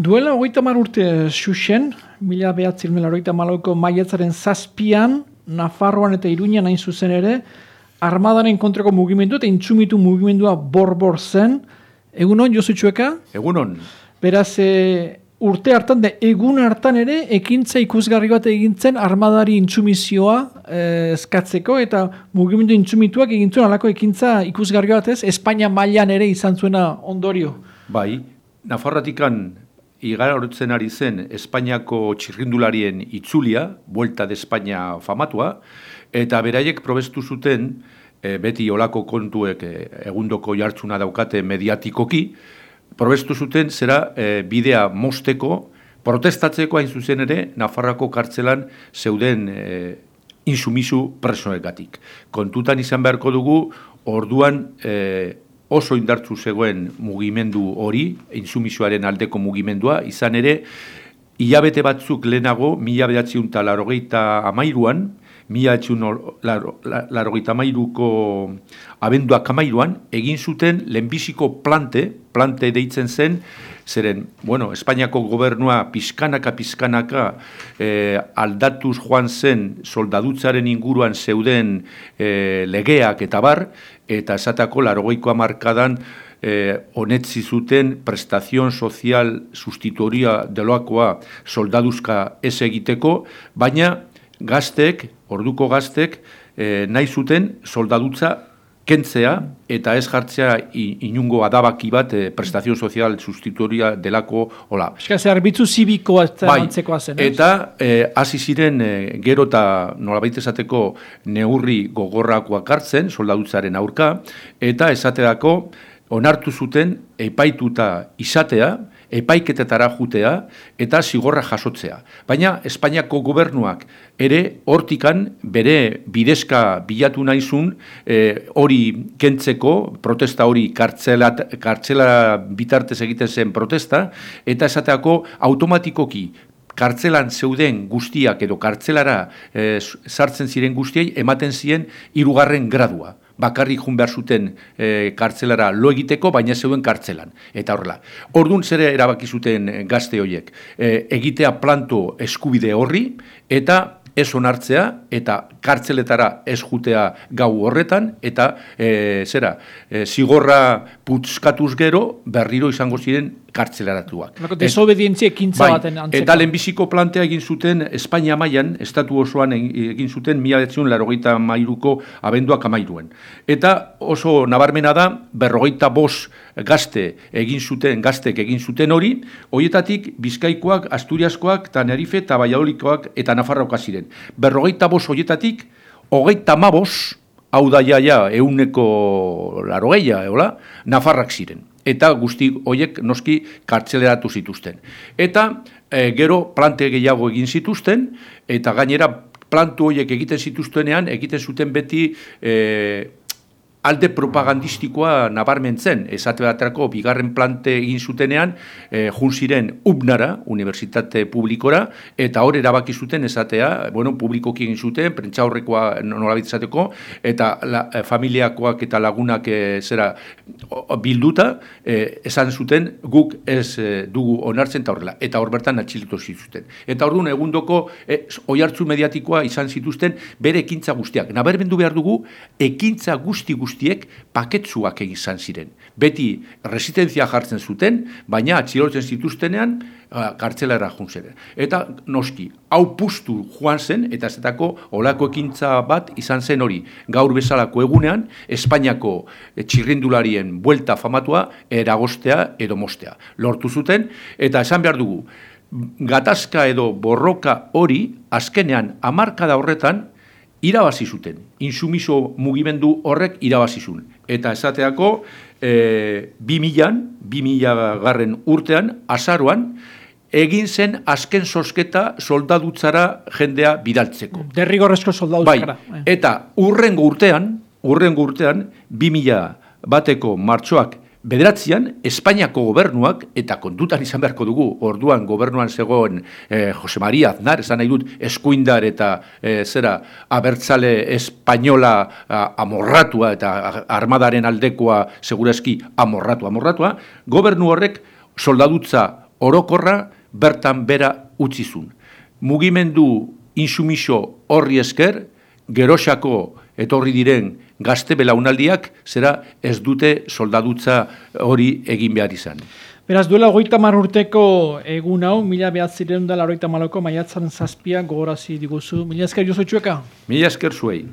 Duela hogeita mar urte xuxen, mila behatzil mila hogeita malauko maietzaren zazpian, Nafarroan eta Iruñan hain zuzen ere, armadaren kontrako mugimendu eta intsumitu mugimendua borbor zen. Egunon, Josu Txueka? Egunon. Beraz, e, urte hartan, de, egun hartan ere, ekintza ikusgarri bat egintzen armadari intsumizioa e, eskatzeko eta mugimendu intsumituak egintzen alako ekintza ikusgarri bat ez, Espainia mailan ere izan zuena ondorio. Bai, Nafarratikan igara horretzen ari zen Espainiako txirrindularien itzulia, Buelta de España famatua, eta beraiek probestu zuten, e, beti olako kontuek e, egundoko jartzuna daukate mediatikoki, probestu zuten zera e, bidea mosteko, protestatzeko hain zuzen ere, Nafarrako kartzelan zeuden e, insumisu presoegatik. Kontutan izan beharko dugu, orduan e, oso indartzu zegoen mugimendu hori, insumisoaren aldeko mugimendua, izan ere, hilabete batzuk lehenago, mila behatziun eta larogeita amairuan, mila behatziun larogeita amairuko abenduak amairuan, egin zuten lehenbiziko plante, plante deitzen zen, zeren, bueno, Espainiako gobernua pizkanaka, pizkanaka eh, aldatuz joan zen soldadutzaren inguruan zeuden eh, legeak eta bar, eta esatako larogeiko amarkadan eh, onetzi zuten prestazion sozial sustituria deloakoa soldaduzka ez egiteko, baina gaztek, orduko gaztek, eh, nahi zuten soldadutza kentzea eta ez jartzea inungo adabaki bat eh, prestazio sozial sustituria delako hola. Eska zerbitzu zibikoa bai, zen. Eta eh, hasi ziren eh, gero eta nolabait esateko neurri gogorrakoak hartzen soldadutzaren aurka eta esaterako onartu zuten epaituta izatea epaiketetara jutea eta zigorra jasotzea. Baina Espainiako gobernuak ere hortikan bere bidezka bilatu naizun e, hori kentzeko, protesta hori kartzela, kartzela bitartez egiten zen protesta, eta esateako automatikoki kartzelan zeuden guztiak edo kartzelara e, sartzen ziren guztiei ematen ziren hirugarren gradua bakarrik jun behar zuten e, kartzelara lo egiteko, baina zeuden kartzelan. Eta horrela. Ordun zere erabaki zuten eh, gazte horiek. E, egitea planto eskubide horri, eta ez onartzea eta kartzeletara ez jutea gau horretan eta e, zera, e, zigorra putzkatuz gero berriro izango ziren kartzelaratuak. Desobedientzia ekintza bai, baten antzeko. Eta lehenbiziko plantea egin zuten Espainia mailan estatu osoan egin zuten mila betzion larogeita mairuko abenduak amairuen. Eta oso nabarmena da, berrogeita bos gazte egin zuten, gaztek egin zuten hori, horietatik Bizkaikoak, Asturiaskoak, eta Nerife, eta Baiaolikoak, eta Nafarroak ziren. Berrogeita bos horietatik, hogeita mabos, hau da jaia euneko larogeia, eola, Nafarrak ziren. Eta guzti horiek noski kartzeleratu zituzten. Eta e, gero plante gehiago egin zituzten, eta gainera plantu horiek egiten zituztenean, egiten zuten beti e, alde propagandistikoa nabarmentzen, esate baterako bigarren plante egin zutenean, e, jun ziren ubnara, Unibertsitate Publikora, eta hor erabaki zuten esatea, bueno, publikoki egin zuten, prentsa horrekoa nolabit esateko, eta la, e, familiakoak eta lagunak e, zera bilduta, e, esan zuten guk ez e, dugu onartzen eta horrela, eta hor bertan atxiletu zituzten. Eta hor egundoko e, oi hartzu mediatikoa izan zituzten bere ekintza guztiak. Naberbendu behar dugu, ekintza guzti guzti guztiek paketzuak egizan ziren. Beti resistentzia jartzen zuten, baina atxilotzen zituztenean uh, kartzelera juntzen. Eta noski, hau pustu joan zen, eta zetako olako ekintza bat izan zen hori. Gaur bezalako egunean, Espainiako txirrindularien buelta famatua eragostea edo mostea. Lortu zuten, eta esan behar dugu, gatazka edo borroka hori, azkenean, amarkada horretan, irabazi zuten. Insumiso mugimendu horrek irabazi zuen. Eta esateako, e, bi milan, bi mila garren urtean, azaruan, egin zen azken sosketa soldadutzara jendea bidaltzeko. Derrigorrezko soldadutzara. Bai, eta urrengo urtean, urrengo urtean, bi mila bateko martxoak Bederatzean, Espainiako gobernuak, eta kontutan izan beharko dugu, orduan gobernuan zegoen eh, Jose Maria Aznar, esan nahi dut, eskuindar eta eh, zera abertzale espainola amorratua eta armadaren aldekoa segurazki amorratua, amorratua, gobernu horrek soldadutza orokorra bertan bera utzizun. Mugimendu insumiso horri esker, gerosako etorri diren gazte belaunaldiak, zera ez dute soldadutza hori egin behar izan. Beraz, duela hogeita urteko egun hau, mila behatzireun da, laroita maloko, maiatzan zazpia gogorazi diguzu. Mila esker jozo Mila esker zuei.